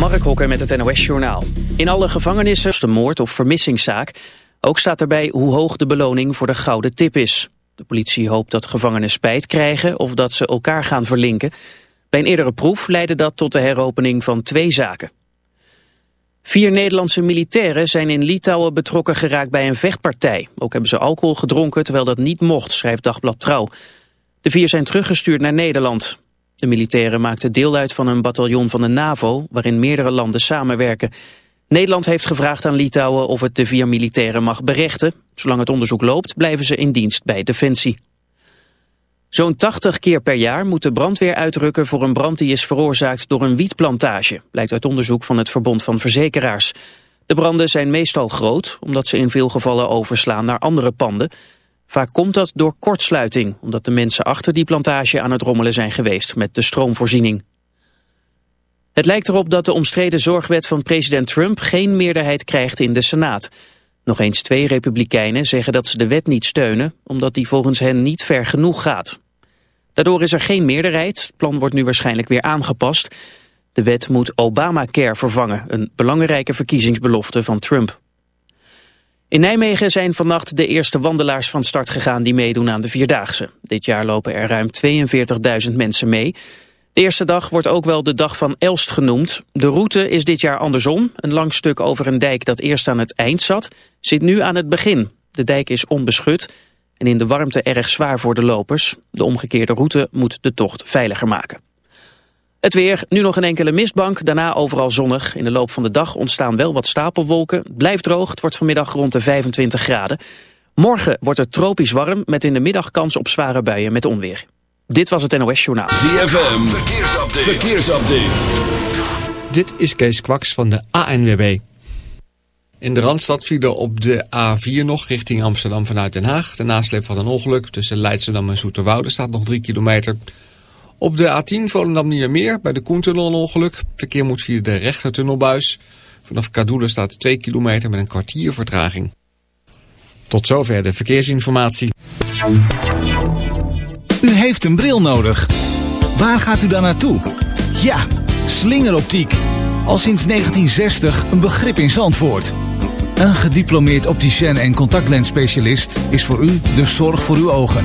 Mark Hokker met het NOS Journaal. In alle gevangenissen is de moord- of vermissingszaak. Ook staat erbij hoe hoog de beloning voor de gouden tip is. De politie hoopt dat gevangenen spijt krijgen of dat ze elkaar gaan verlinken. Bij een eerdere proef leidde dat tot de heropening van twee zaken. Vier Nederlandse militairen zijn in Litouwen betrokken geraakt bij een vechtpartij. Ook hebben ze alcohol gedronken terwijl dat niet mocht, schrijft Dagblad Trouw. De vier zijn teruggestuurd naar Nederland. De militairen maakten deel uit van een bataljon van de NAVO... waarin meerdere landen samenwerken. Nederland heeft gevraagd aan Litouwen of het de vier militairen mag berechten. Zolang het onderzoek loopt blijven ze in dienst bij Defensie. Zo'n 80 keer per jaar moet de brandweer uitrukken voor een brand die is veroorzaakt door een wietplantage, blijkt uit onderzoek van het Verbond van Verzekeraars. De branden zijn meestal groot, omdat ze in veel gevallen overslaan naar andere panden. Vaak komt dat door kortsluiting, omdat de mensen achter die plantage aan het rommelen zijn geweest met de stroomvoorziening. Het lijkt erop dat de omstreden zorgwet van president Trump geen meerderheid krijgt in de Senaat. Nog eens twee republikeinen zeggen dat ze de wet niet steunen, omdat die volgens hen niet ver genoeg gaat. Daardoor is er geen meerderheid, het plan wordt nu waarschijnlijk weer aangepast. De wet moet Obamacare vervangen, een belangrijke verkiezingsbelofte van Trump. In Nijmegen zijn vannacht de eerste wandelaars van start gegaan die meedoen aan de Vierdaagse. Dit jaar lopen er ruim 42.000 mensen mee. De eerste dag wordt ook wel de dag van Elst genoemd. De route is dit jaar andersom. Een lang stuk over een dijk dat eerst aan het eind zat, zit nu aan het begin. De dijk is onbeschut en in de warmte erg zwaar voor de lopers. De omgekeerde route moet de tocht veiliger maken. Het weer, nu nog een enkele mistbank, daarna overal zonnig. In de loop van de dag ontstaan wel wat stapelwolken. Blijft droog, het wordt vanmiddag rond de 25 graden. Morgen wordt het tropisch warm met in de middag kans op zware buien met onweer. Dit was het NOS Journaal. ZFM, verkeersupdate. verkeersupdate. Dit is Kees Kwaks van de ANWB. In de Randstad vielen op de A4 nog richting Amsterdam vanuit Den Haag. De nasleep van een ongeluk tussen Leidschendam en Zoeterwoude staat nog 3 kilometer. Op de A10 Volendam-Nieuwemeer bij de Koentunnel ongeluk. Verkeer moet via de rechtertunnelbuis. Vanaf Kadoelen staat 2 kilometer met een kwartier vertraging. Tot zover de verkeersinformatie. U heeft een bril nodig. Waar gaat u dan naartoe? Ja, slingeroptiek. Al sinds 1960 een begrip in Zandvoort. Een gediplomeerd opticien en contactlensspecialist is voor u de zorg voor uw ogen.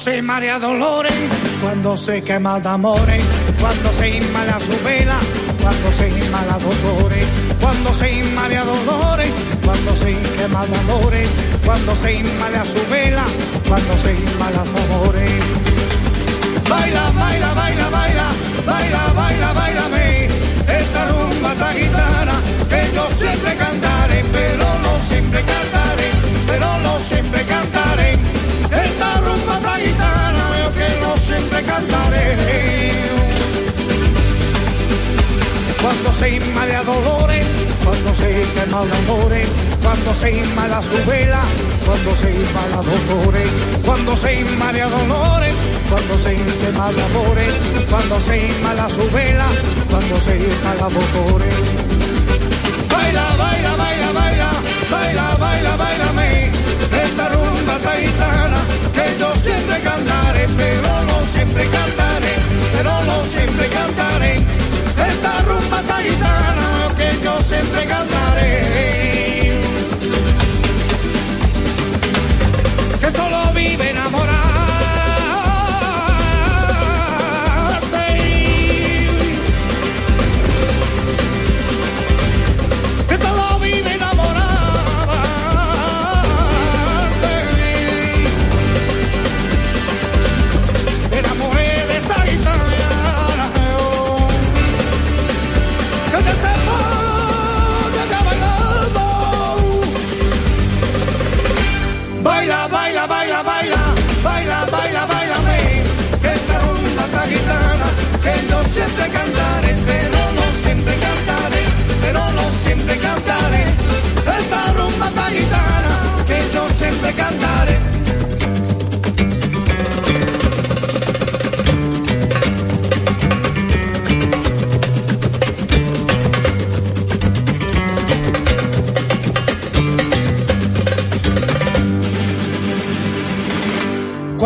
se marea dolores, cuando se quema de amores, cuando se inmala su vela, cuando se inmala dolores, cuando se inmala dolores, cuando se quema de amores, cuando se inmala su vela, cuando se inmala amores. Baila, baila, baila, baila, baila, baila, baila, esta rumba tan gitana que yo siempre cantaré, pero no siempre cantaré, pero no siempre cantaré. siempre cantaré. Cuando se inma de dolores, cuando se quema de amores, cuando se inma la su vela, cuando se inma la dolores, cuando se inma de dolores, cuando se quema de amores, cuando se inma la su vela, cuando se inma la dolores. yo siempre cantaré, esta rumba taitana que yo siempre cantaré.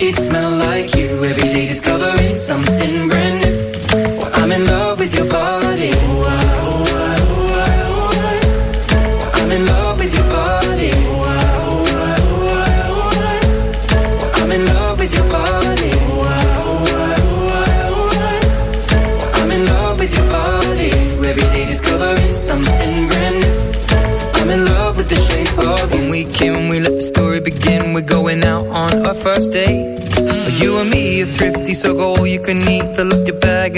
She smell like you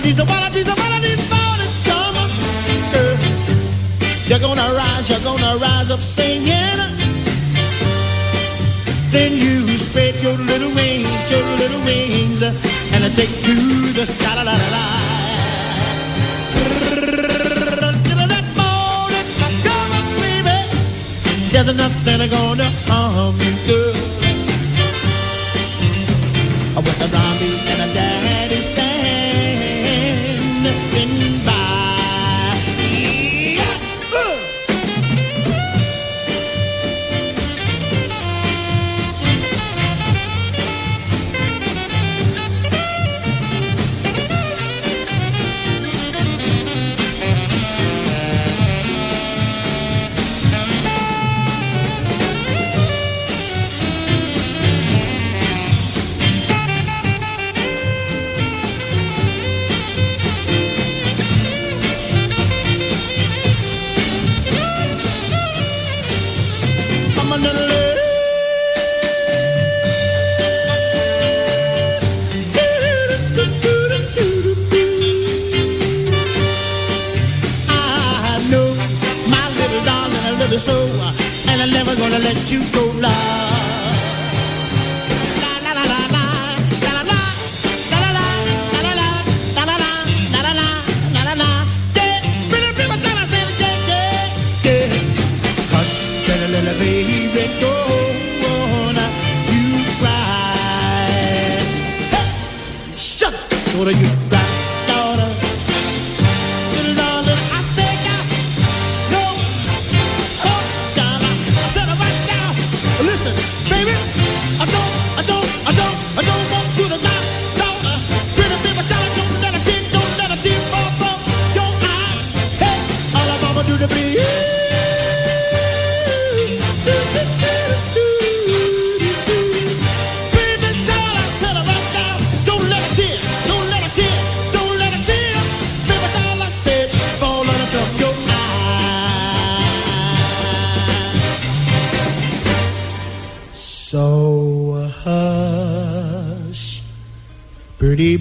Of these, one of these mornings come, girl. You're gonna rise, you're gonna rise up singing. Then you spread your little wings, your little wings, and take to the sky. La, la, la, la. There's nothing gonna harm you, girl. With the mommy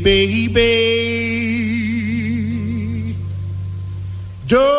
baby. Don't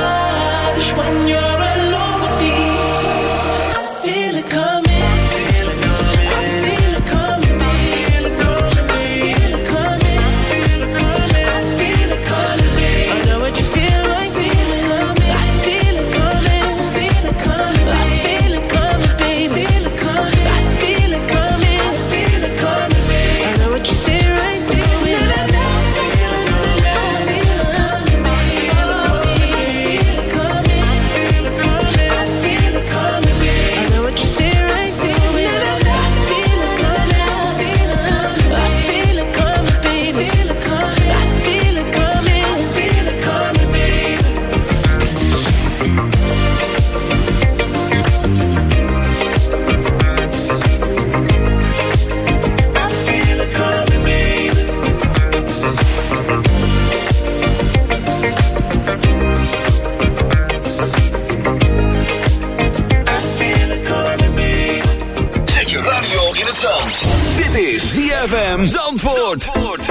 Zandvoort.